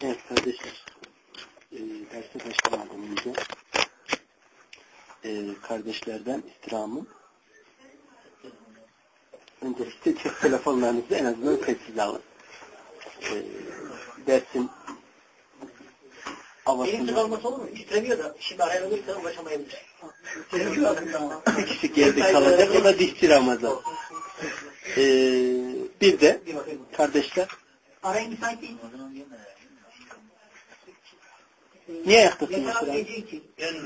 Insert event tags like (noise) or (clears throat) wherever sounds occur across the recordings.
Evet kardeşler, e, derse başlamadan önce e, kardeşlerden istirhamım öncelikle cep telefonlarınızı en azından sessiz alın. E, dersin Elimde havasını kalması olur mu? Titremiyor da şimdi araya alırsa ulaşamayabilir. kişi geride kalacak o da dişçi Ramazan. E, bir de kardeşler Araya müsait değil. niye ayaktasın Yeter mesela? Yani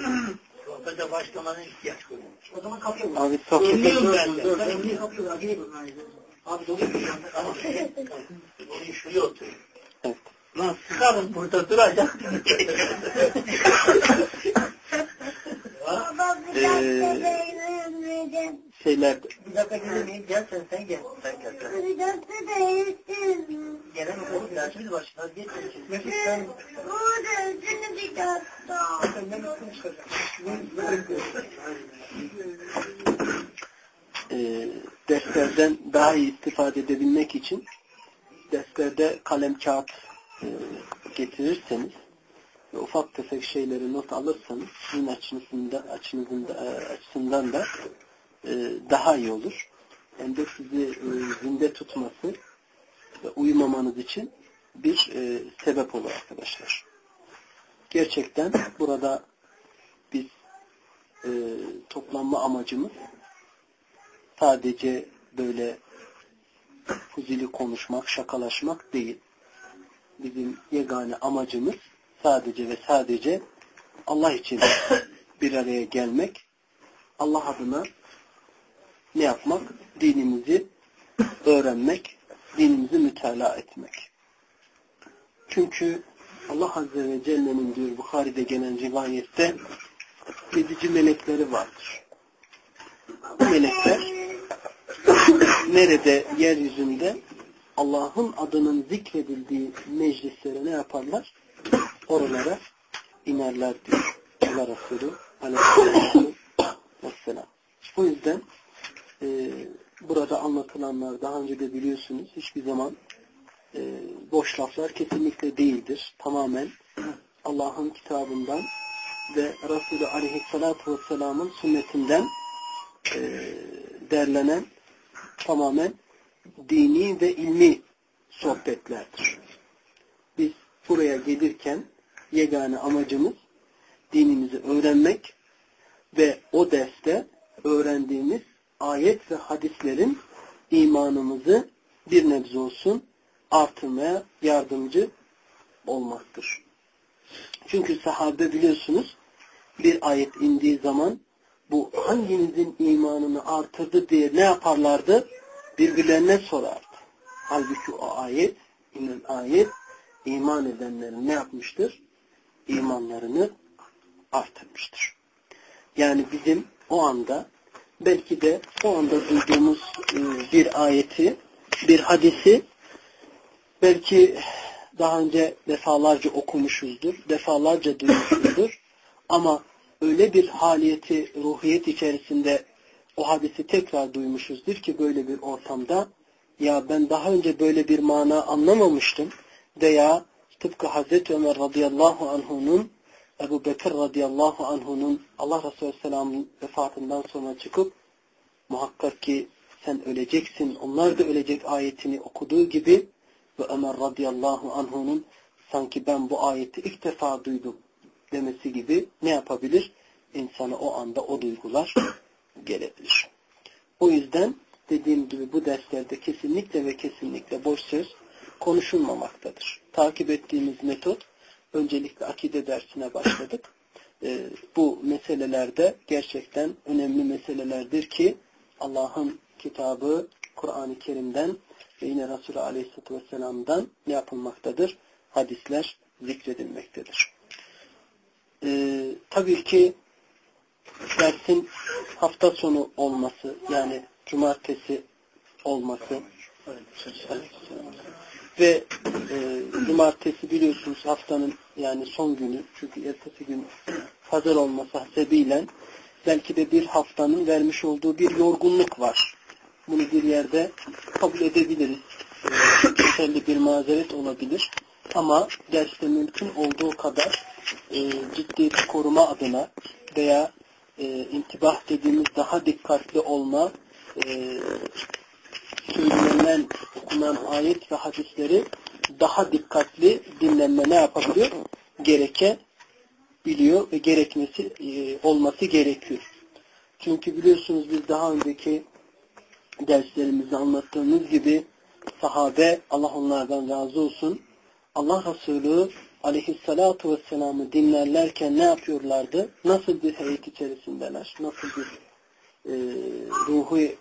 sohbete başlamana ihtiyaç koyuyormuş. O zaman kapıya vur. Abi sohbete Önlüyorum ben de. Ben önlüğü kapıya vur. Acele edin. Abi dolu yanda. Orayı şuraya otur. evet. Lan sıkarım burada duracak. Baba bir dakika beğenmedim. şeyler Bir dakika miyim? Gel sen sen gel. Sen gel. Sen. Bir dakika Gelemez oğlum dersimiz başlar. Geç geç. Mesut sen. Burada bir dakika. E, derslerden daha iyi istifade edebilmek için derslerde kalem kağıt e, getirirseniz ve ufak tefek şeyleri not alırsanız sizin açınızda, açınızın da, e, açısından da e, daha iyi olur. Hem de sizi e, zinde tutması uyumamanız için bir e, sebep olur arkadaşlar. Gerçekten burada biz e, toplanma amacımız sadece böyle fuzili konuşmak, şakalaşmak değil. Bizim yegane amacımız sadece ve sadece Allah için bir araya gelmek, Allah adına ne yapmak? Dinimizi öğrenmek, dinimizi mütalaa etmek. Çünkü Allah Azze ve Celle'nin diyor Bukhari'de gelen rivayette yedici melekleri vardır. Bu melekler (coughs) nerede yeryüzünde Allah'ın adının zikredildiği meclislere ne yaparlar? Oralara inerler diyor. Allah Resulü aleyhisselatü vesselam. (coughs) O yüzden e, burada anlatılanlar daha önce de biliyorsunuz hiçbir zaman e, boş laflar kesinlikle değildir. Tamamen Allah'ın kitabından ve Resulü aleyhissalatü vesselamın sünnetinden e, derlenen tamamen dini ve ilmi sohbetlerdir. Biz buraya gelirken yegane amacımız dinimizi öğrenmek ve o derste öğrendiğimiz ayet ve hadislerin imanımızı bir nebze olsun artırmaya yardımcı olmaktır. Çünkü sahabe biliyorsunuz bir ayet indiği zaman bu hanginizin imanını artırdı diye ne yaparlardı? Birbirlerine sorardı. Halbuki o ayet, inen ayet iman edenlerin ne yapmıştır? İmanlarını artırmıştır. Yani bizim o anda belki de o anda duyduğumuz e, bir ayeti, bir hadisi belki daha önce defalarca okumuşuzdur, defalarca duymuşuzdur. (clears throat) Ama öyle bir haliyeti, ruhiyet içerisinde o hadisi tekrar duymuşuzdur ki böyle bir ortamda ya ben daha önce böyle bir mana anlamamıştım. veya tıpkı Hazreti Ömer radıyallahu anhunun Ebu Bekir radıyallahu anhunun Allah Resulü Aleyhisselam'ın vefatından sonra çıkıp muhakkak ki sen öleceksin, onlar da ölecek ayetini okuduğu gibi ve Ömer radıyallahu anhunun sanki ben bu ayeti ilk defa duydum demesi gibi ne yapabilir? İnsana o anda o duygular (coughs) gelebilir. O yüzden dediğim gibi bu derslerde kesinlikle ve kesinlikle boş söz konuşulmamaktadır. Takip ettiğimiz metot öncelikle akide dersine başladık. (clears throat) Ee, bu meselelerde gerçekten önemli meselelerdir ki Allah'ın kitabı Kur'an-ı Kerim'den ve yine Resulü Aleyhisselatü Vesselam'dan ne yapılmaktadır? Hadisler zikredilmektedir. Ee, tabii ki dersin hafta sonu olması yani cumartesi olması ve e, cumartesi biliyorsunuz haftanın yani son günü çünkü ertesi gün fazla olması hasebiyle belki de bir haftanın vermiş olduğu bir yorgunluk var. Bunu bir yerde kabul edebiliriz. E, geçerli bir mazeret olabilir. Ama derste mümkün olduğu kadar e, ciddi bir koruma adına veya e, intibah dediğimiz daha dikkatli olma e, söylenen, okunan ayet ve hadisleri daha dikkatli dinlenme ne yapabiliyor? Gerekebiliyor ve gerekmesi e, olması gerekiyor. Çünkü biliyorsunuz biz daha önceki derslerimizde anlattığımız gibi sahabe Allah onlardan razı olsun Allah Resulü aleyhissalatu vesselam'ı dinlerlerken ne yapıyorlardı? Nasıl bir heyet içerisindeler? Nasıl bir e, ruhu e,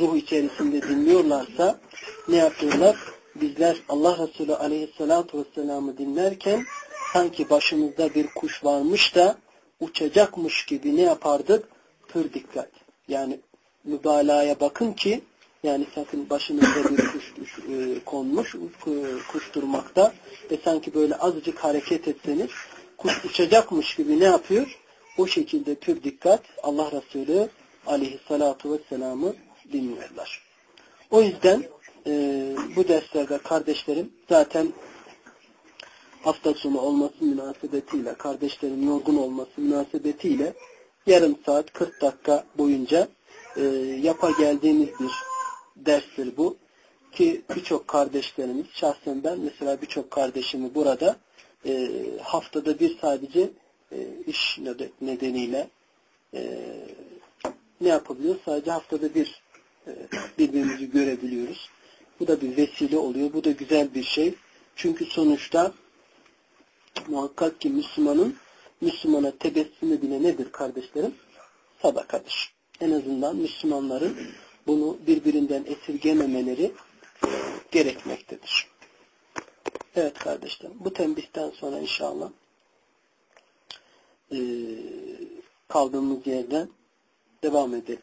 ruh içerisinde dinliyorlarsa ne yapıyorlar? Bizler Allah Resulü aleyhissalatu vesselam'ı dinlerken sanki başımızda bir kuş varmış da uçacakmış gibi ne yapardık? Pür dikkat. Yani mübalağaya bakın ki yani sakın başınızda bir kuş düş, e, konmuş, kuş durmakta ve sanki böyle azıcık hareket etseniz kuş uçacakmış gibi ne yapıyor? O şekilde pür dikkat Allah Resulü aleyhissalatu vesselam'ı dinliyorlar. O yüzden e, bu derslerde kardeşlerim zaten hafta sonu olması münasebetiyle, kardeşlerin yorgun olması münasebetiyle yarım saat 40 dakika boyunca e, yapa geldiğimiz bir derstir bu. Ki birçok kardeşlerimiz, şahsen ben mesela birçok kardeşimi burada e, haftada bir sadece e, iş nedeniyle e, ne yapabiliyor? Sadece haftada bir birbirimizi görebiliyoruz. Bu da bir vesile oluyor. Bu da güzel bir şey. Çünkü sonuçta muhakkak ki Müslümanın Müslümana tebessümü bile nedir kardeşlerim? Sadakadır. En azından Müslümanların bunu birbirinden esirgememeleri gerekmektedir. Evet kardeşlerim. Bu tembihten sonra inşallah e, kaldığımız yerden devam edelim.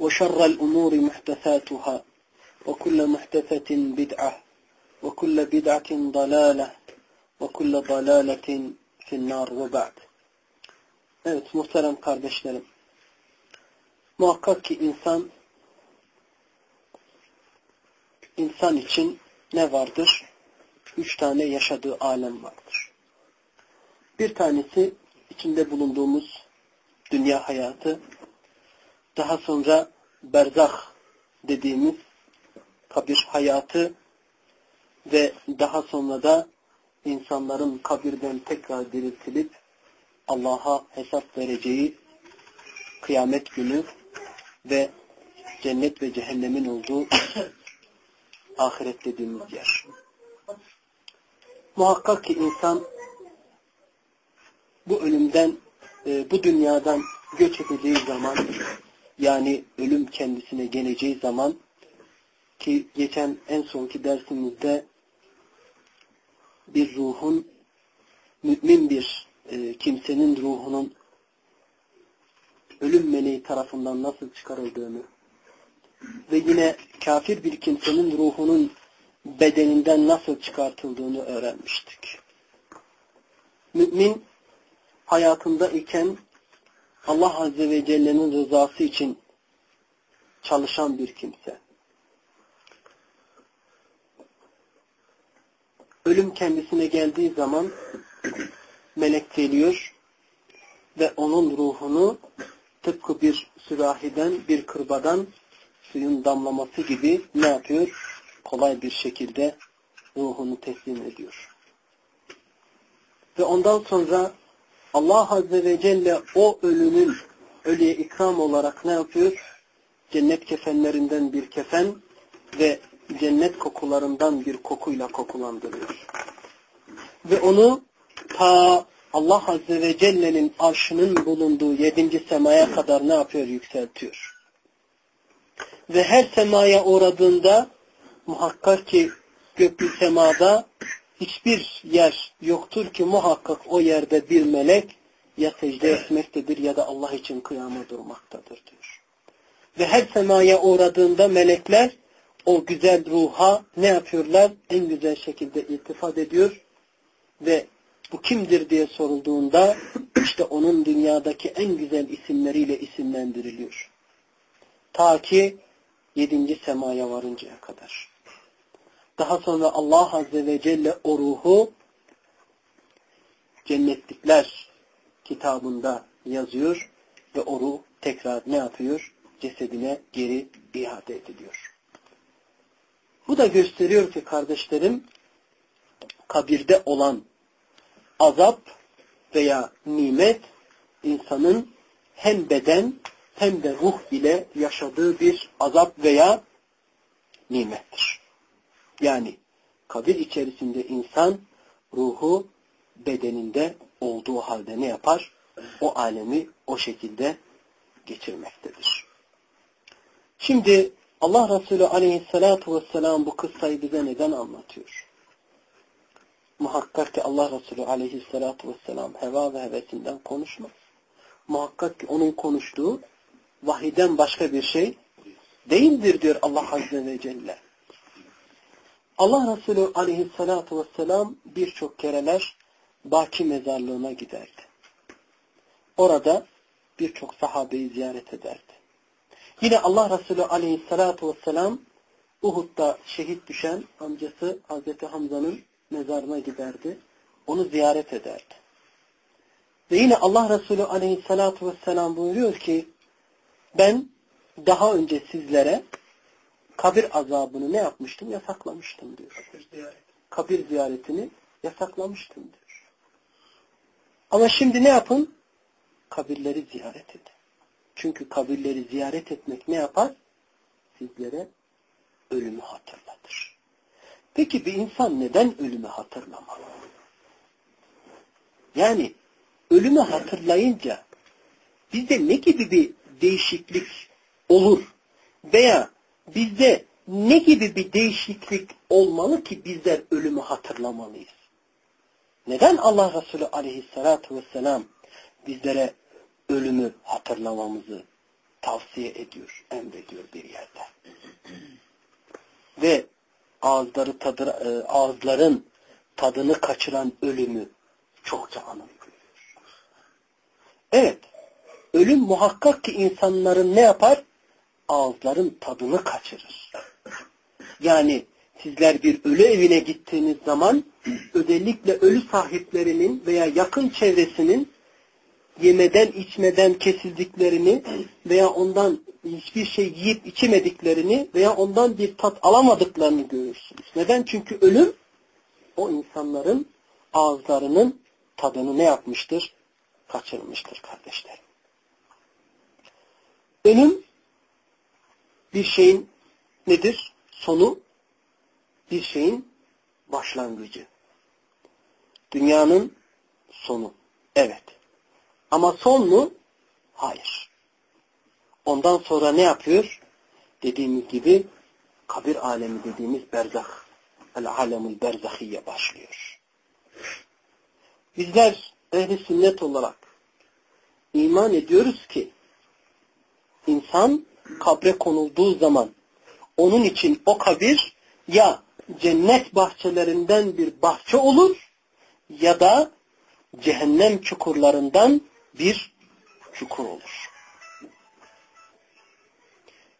وشر الأمور محدثاتها وكل محدثة بدعة وكل بدعة ضلالة وكل ضلالة في النار وبعد Evet muhterem kardeşlerim. Muhakkak ki insan insan için ne vardır? Üç tane yaşadığı alem vardır. Bir tanesi içinde bulunduğumuz dünya hayatı, daha sonra berzah dediğimiz kabir hayatı ve daha sonra da insanların kabirden tekrar diriltilip Allah'a hesap vereceği kıyamet günü ve cennet ve cehennemin olduğu (coughs) ahiret dediğimiz yer. Muhakkak ki insan bu ölümden, e, bu dünyadan göç edeceği zaman yani ölüm kendisine geleceği zaman ki geçen en sonki dersimizde bir ruhun mümin bir e, kimsenin ruhunun ölüm meleği tarafından nasıl çıkarıldığını ve yine kafir bir kimsenin ruhunun bedeninden nasıl çıkartıldığını öğrenmiştik. Mümin hayatında iken Allah Azze ve Celle'nin rızası için çalışan bir kimse. Ölüm kendisine geldiği zaman melek geliyor ve onun ruhunu tıpkı bir sürahiden, bir kırbadan suyun damlaması gibi ne yapıyor? Kolay bir şekilde ruhunu teslim ediyor. Ve ondan sonra Allah Azze ve Celle o ölünün ölüye ikram olarak ne yapıyor? Cennet kefenlerinden bir kefen ve cennet kokularından bir kokuyla kokulandırıyor. Ve onu ta Allah Azze ve Celle'nin arşının bulunduğu yedinci semaya kadar ne yapıyor? Yükseltiyor. Ve her semaya uğradığında muhakkak ki göklü semada hiçbir yer yoktur ki muhakkak o yerde bir melek ya secde etmektedir ya da Allah için kıyama durmaktadır diyor. Ve her semaya uğradığında melekler o güzel ruha ne yapıyorlar? En güzel şekilde iltifat ediyor ve bu kimdir diye sorulduğunda (coughs) işte onun dünyadaki en güzel isimleriyle isimlendiriliyor. Ta ki yedinci semaya varıncaya kadar. Daha sonra Allah Azze ve Celle o ruhu cennetlikler kitabında yazıyor ve o ruh tekrar ne yapıyor? Cesedine geri iade ediliyor. Bu da gösteriyor ki kardeşlerim kabirde olan azap veya nimet insanın hem beden hem de ruh ile yaşadığı bir azap veya nimettir. Yani kabir içerisinde insan ruhu bedeninde olduğu halde ne yapar? O alemi o şekilde geçirmektedir. Şimdi Allah Resulü aleyhissalatu vesselam bu kıssayı bize neden anlatıyor? Muhakkak ki Allah Resulü aleyhissalatu vesselam heva ve hevesinden konuşmaz. Muhakkak ki onun konuştuğu vahiden başka bir şey değildir diyor Allah Azze ve Celle. Allah Resulü aleyhissalatu vesselam birçok kereler Baki mezarlığına giderdi. Orada birçok sahabeyi ziyaret ederdi. Yine Allah Resulü aleyhissalatu vesselam Uhud'da şehit düşen amcası Hazreti Hamza'nın mezarına giderdi. Onu ziyaret ederdi. Ve yine Allah Resulü aleyhissalatu vesselam buyuruyor ki ben daha önce sizlere kabir azabını ne yapmıştım? Yasaklamıştım diyor. Kabir ziyaretini yasaklamıştım diyor. Ama şimdi ne yapın? Kabirleri ziyaret edin. Çünkü kabirleri ziyaret etmek ne yapar? Sizlere ölümü hatırlatır. Peki bir insan neden ölümü hatırlamalı? Yani ölümü hatırlayınca bizde ne gibi bir değişiklik olur? Veya bizde ne gibi bir değişiklik olmalı ki bizler ölümü hatırlamalıyız? Neden Allah Resulü aleyhissalatu vesselam bizlere ölümü hatırlamamızı tavsiye ediyor, emrediyor bir yerde? Ve ağızları tadı, e, ağızların tadını kaçıran ölümü çokça anılıyor. Evet, ölüm muhakkak ki insanların ne yapar? Ağızların tadını kaçırır. Yani sizler bir ölü evine gittiğiniz zaman özellikle ölü sahiplerinin veya yakın çevresinin yemeden içmeden kesildiklerini veya ondan hiçbir şey yiyip içemediklerini veya ondan bir tat alamadıklarını görürsünüz. Neden? Çünkü ölüm o insanların ağızlarının tadını ne yapmıştır? Kaçırmıştır kardeşlerim. Ölüm bir şeyin nedir? Sonu bir şeyin başlangıcı. Dünyanın sonu. Evet. Ama son mu? Hayır. Ondan sonra ne yapıyor? Dediğimiz gibi kabir alemi dediğimiz berzah. El-alemul berzahiye başlıyor. Bizler ehli sünnet olarak iman ediyoruz ki insan kabre konulduğu zaman onun için o kabir ya cennet bahçelerinden bir bahçe olur ya da cehennem çukurlarından bir çukur olur.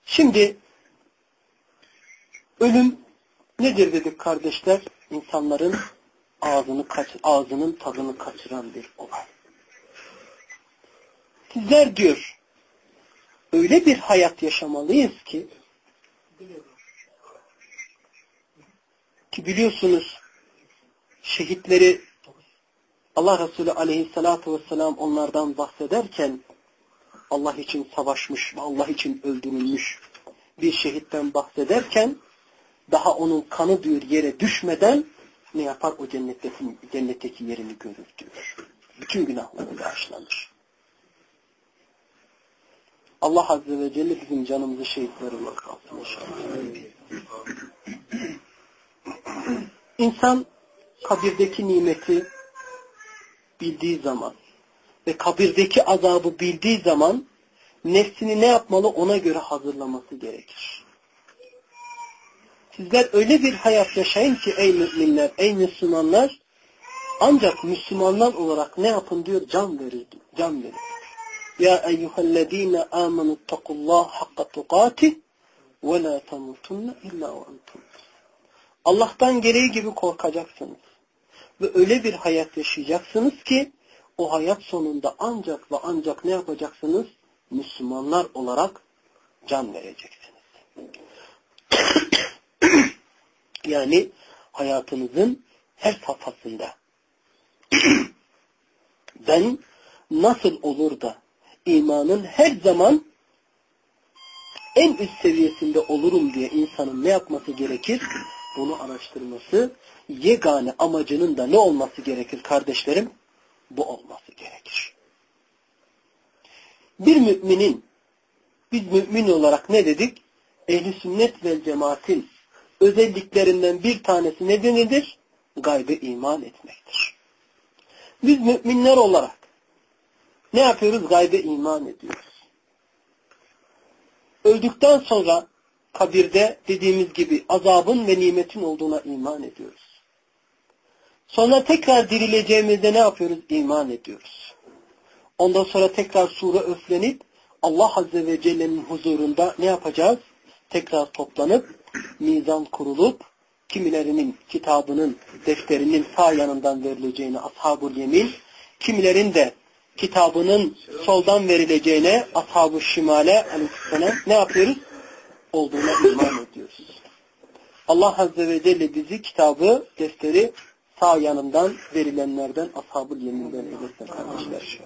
Şimdi ölüm nedir dedik kardeşler? İnsanların ağzını kaç, ağzının tadını kaçıran bir olay. Sizler diyor öyle bir hayat yaşamalıyız ki ki biliyorsunuz şehitleri Allah Resulü aleyhissalatu vesselam onlardan bahsederken Allah için savaşmış ve Allah için öldürülmüş bir şehitten bahsederken daha onun kanı diyor yere düşmeden ne yapar o cennetteki, cennetteki yerini görür diyor. Bütün günahları bağışlanır. Allah Azze ve Celle bizim canımızı şehitler olarak alsın inşallah. İnsan kabirdeki nimeti bildiği zaman ve kabirdeki azabı bildiği zaman nefsini ne yapmalı ona göre hazırlaması gerekir. Sizler öyle bir hayat yaşayın ki ey müminler, ey Müslümanlar ancak Müslümanlar olarak ne yapın diyor? Can verir. Can verir. Ya eyyühellezine amenu takullah hakka tukatih ve la temutunne illa ve entum. Allah'tan gereği gibi korkacaksınız. Ve öyle bir hayat yaşayacaksınız ki o hayat sonunda ancak ve ancak ne yapacaksınız? Müslümanlar olarak can vereceksiniz. (coughs) yani hayatınızın her safhasında (coughs) ben nasıl olur da imanın her zaman en üst seviyesinde olurum diye insanın ne yapması gerekir? Bunu araştırması, yegane amacının da ne olması gerekir kardeşlerim? Bu olması gerekir. Bir müminin, biz mümin olarak ne dedik? Ehli sünnet ve cemaatin özelliklerinden bir tanesi nedir? Gaybe iman etmektir. Biz müminler olarak ne yapıyoruz? Gaybe iman ediyoruz. Öldükten sonra kabirde dediğimiz gibi azabın ve nimetin olduğuna iman ediyoruz. Sonra tekrar dirileceğimizde ne yapıyoruz? İman ediyoruz. Ondan sonra tekrar sure öflenip Allah Azze ve Celle'nin huzurunda ne yapacağız? Tekrar toplanıp, mizan kurulup, kimilerinin kitabının, defterinin sağ yanından verileceğini ashab yemin, kimilerin de kitabının soldan verileceğine ashab-ı şimale aleyhisselam ne yapıyoruz? Olduğuna iman ediyoruz. Allah Azze ve Celle bizi kitabı, defteri sağ yanından verilenlerden ashab-ı yeminden eylesin kardeşler.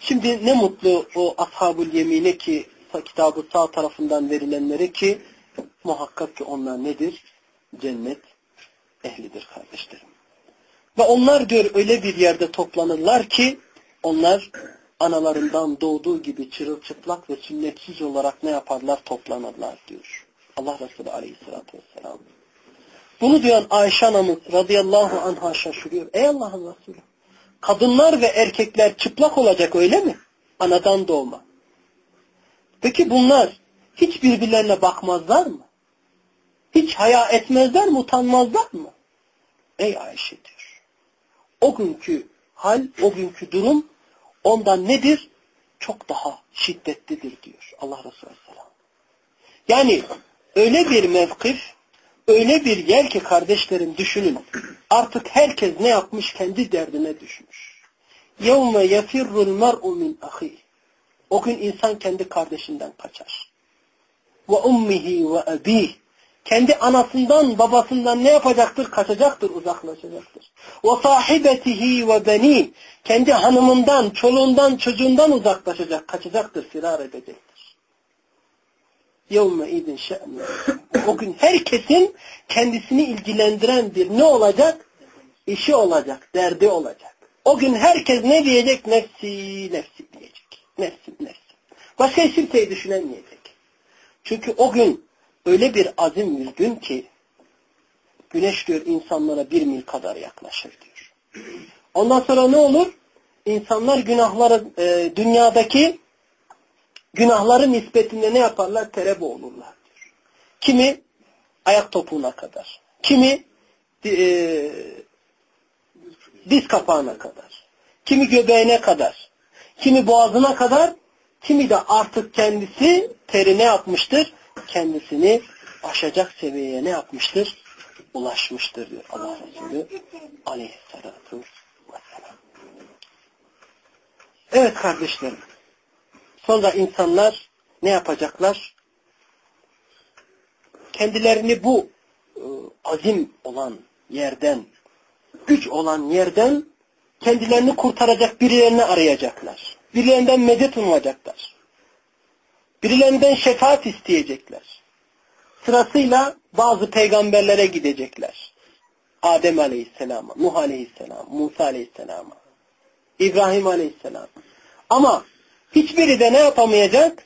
Şimdi ne mutlu o ashab-ı yemine ki kitabı sağ tarafından verilenlere ki muhakkak ki onlar nedir? Cennet ehlidir kardeşlerim. Ve onlar diyor öyle bir yerde toplanırlar ki onlar analarından doğduğu gibi çırılçıplak ve sünnetsiz olarak ne yaparlar? Toplanırlar diyor. Allah Resulü aleyhissalatü vesselam. Bunu diyen Ayşe anamız radıyallahu anha şaşırıyor. Ey Allah'ın Resulü. Kadınlar ve erkekler çıplak olacak öyle mi? Anadan doğma. Peki bunlar hiç birbirlerine bakmazlar mı? Hiç haya etmezler mi? Utanmazlar mı? Ey Ayşe diyor O günkü hal, o günkü durum ondan nedir? Çok daha şiddetlidir diyor Allah Resulü Aleyhisselam. Yani öyle bir mevkif, öyle bir yer ki kardeşlerim düşünün. Artık herkes ne yapmış? Kendi derdine düşmüş. يَوْمَ يَفِرُّ الْمَرْءُ مِنْ أَخِيهِ O gün insan kendi kardeşinden kaçar. وَاُمِّهِ وَأَب۪يهِ kendi anasından babasından ne yapacaktır? Kaçacaktır, uzaklaşacaktır. Ve sahibetihi ve beni kendi hanımından, çoluğundan, çocuğundan uzaklaşacak, kaçacaktır, firar edecektir. Yevme idin şe'ne. O gün herkesin kendisini ilgilendiren bir ne olacak? İşi olacak, derdi olacak. O gün herkes ne diyecek? Nefsi, nefsi diyecek. Nefsi, nefsi. Başka hiçbir şey düşünemeyecek. Çünkü o gün öyle bir azim bir gün ki güneş diyor insanlara bir mil kadar yaklaşır diyor. Ondan sonra ne olur? İnsanlar günahları e, dünyadaki günahları nispetinde ne yaparlar? Terebe olurlar diyor. Kimi ayak topuğuna kadar. Kimi e, diz kapağına kadar. Kimi göbeğine kadar. Kimi boğazına kadar. Kimi de artık kendisi terine yapmıştır? Kendisini aşacak seviyeye ne yapmıştır? Ulaşmıştır diyor Allah Resulü aleyhissalatu vesselam. Evet kardeşlerim. Sonra insanlar ne yapacaklar? Kendilerini bu e, azim olan yerden, güç olan yerden kendilerini kurtaracak birilerini arayacaklar. Birilerinden medet umacaklar. Birilerinden şefaat isteyecekler. Sırasıyla bazı peygamberlere gidecekler. Adem Aleyhisselam'a, Nuh Aleyhisselam, Musa Aleyhisselam'a, İbrahim Aleyhisselam. Ama hiçbiri de ne yapamayacak?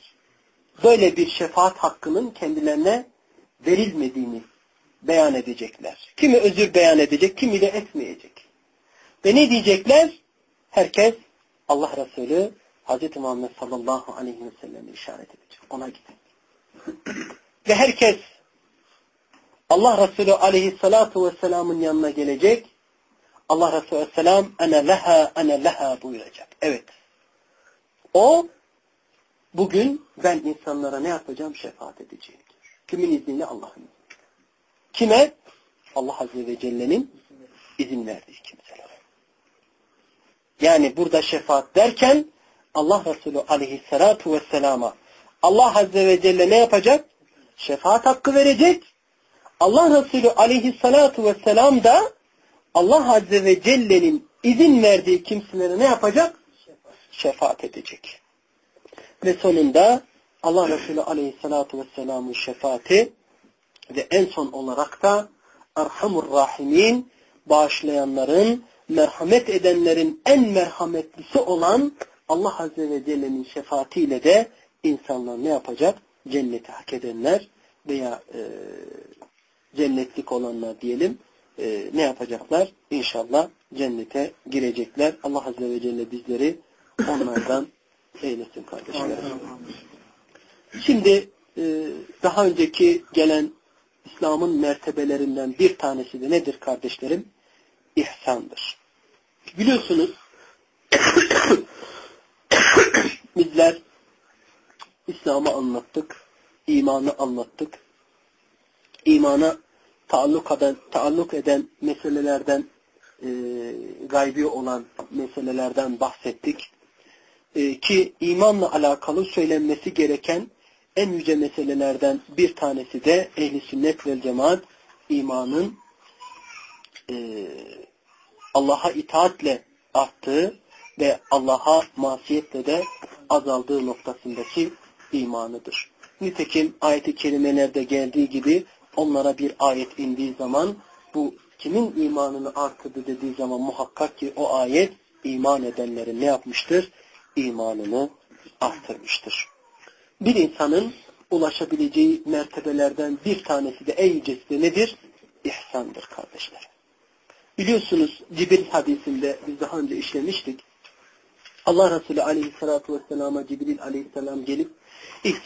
Böyle bir şefaat hakkının kendilerine verilmediğini beyan edecekler. Kimi özür beyan edecek, kimi de etmeyecek. Ve ne diyecekler? Herkes Allah Resulü Hz. Muhammed sallallahu aleyhi ve sellem'e işaret edecek. Ona gidin. (clears throat) Ve herkes Allah Resulü aleyhissalatu vesselamın yanına gelecek. Allah Resulü aleyhisselam ene leha ene leha buyuracak. Evet. O bugün ben insanlara ne yapacağım? Şefaat edeceğim. Kimin izniyle? Allah'ın. Kime? Allah Azze ve Celle'nin izin verdiği kimselere. Yani burada şefaat derken Allah Resulü aleyhissalatu vesselama Allah Azze ve Celle ne yapacak? Şefaat hakkı verecek. Allah Resulü aleyhissalatu vesselam da Allah Azze ve Celle'nin izin verdiği kimselere ne yapacak? Şefaat edecek. Ve sonunda Allah Resulü aleyhissalatu vesselamın şefaati ve en son olarak da Erhamur Rahimin bağışlayanların, merhamet edenlerin en merhametlisi olan Allah Azze ve Celle'nin şefaatiyle de insanlar ne yapacak? Cenneti hak edenler veya e, cennetlik olanlar diyelim e, ne yapacaklar? İnşallah cennete girecekler. Allah Azze ve Celle bizleri onlardan (coughs) eylesin kardeşlerim. Şimdi e, daha önceki gelen İslam'ın mertebelerinden bir tanesi de nedir kardeşlerim? İhsandır. Biliyorsunuz bizler İslam'ı anlattık, imanı anlattık. İmana taalluk eden, taalluk eden meselelerden e, gaybi olan meselelerden bahsettik. E, ki imanla alakalı söylenmesi gereken en yüce meselelerden bir tanesi de ehli sünnet vel cemaat imanın e, Allah'a itaatle arttığı ve Allah'a masiyetle de azaldığı noktasındaki imanıdır. Nitekim ayet-i kerimelerde geldiği gibi onlara bir ayet indiği zaman bu kimin imanını artırdı dediği zaman muhakkak ki o ayet iman edenlerin ne yapmıştır? İmanını arttırmıştır. Bir insanın ulaşabileceği mertebelerden bir tanesi de en yücesi de nedir? İhsandır kardeşler. Biliyorsunuz Cibril hadisinde biz daha önce işlemiştik. Allah Resulü aleyhissalatu vesselama Cibril aleyhisselam gelip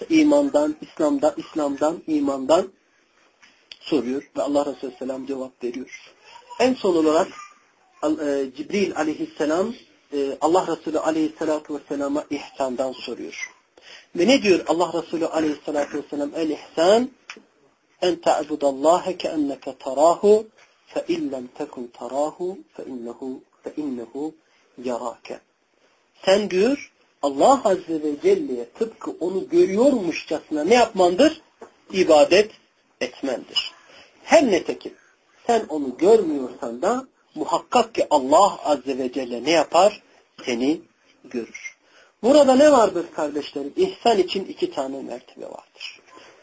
imandan, İslam'dan, İslam'dan, imandan soruyor ve Allah Resulü Aleyhisselam cevap veriyor. En son olarak e, Cibril aleyhisselam e, Allah Resulü aleyhissalatu vesselama ihsandan soruyor. Ve ne diyor Allah Resulü aleyhissalatu vesselam el ihsan en ta'budallâhe keenneke tarâhu fe illem tekun tarâhu fe innehu fe innehu yarâke. Sen diyor Allah Azze ve Celle'ye tıpkı onu görüyormuşçasına ne yapmandır? İbadet etmendir. Her netekim sen onu görmüyorsan da muhakkak ki Allah Azze ve Celle ne yapar? Seni görür. Burada ne vardır kardeşlerim? İhsan için iki tane mertebe vardır.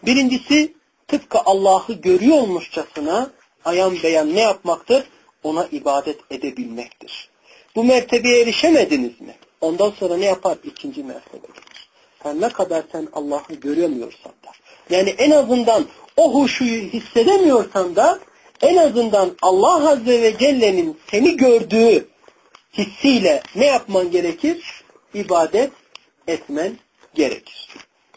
Birincisi tıpkı Allah'ı görüyormuşçasına ayan beyan ne yapmaktır? Ona ibadet edebilmektir. Bu mertebeye erişemediniz mi? Ondan sonra ne yapar? İkinci mertebe gelir. Sen ne kadar sen Allah'ı göremiyorsan da. Yani en azından o huşuyu hissedemiyorsan da en azından Allah Azze ve Celle'nin seni gördüğü hissiyle ne yapman gerekir? İbadet etmen gerekir.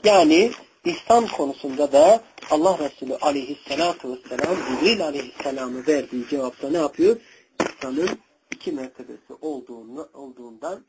Yani İslam konusunda da Allah Resulü aleyhissalatu vesselam Cibril aleyhisselamı verdiği cevapta ne yapıyor? İnsanın iki mertebesi olduğunu, olduğundan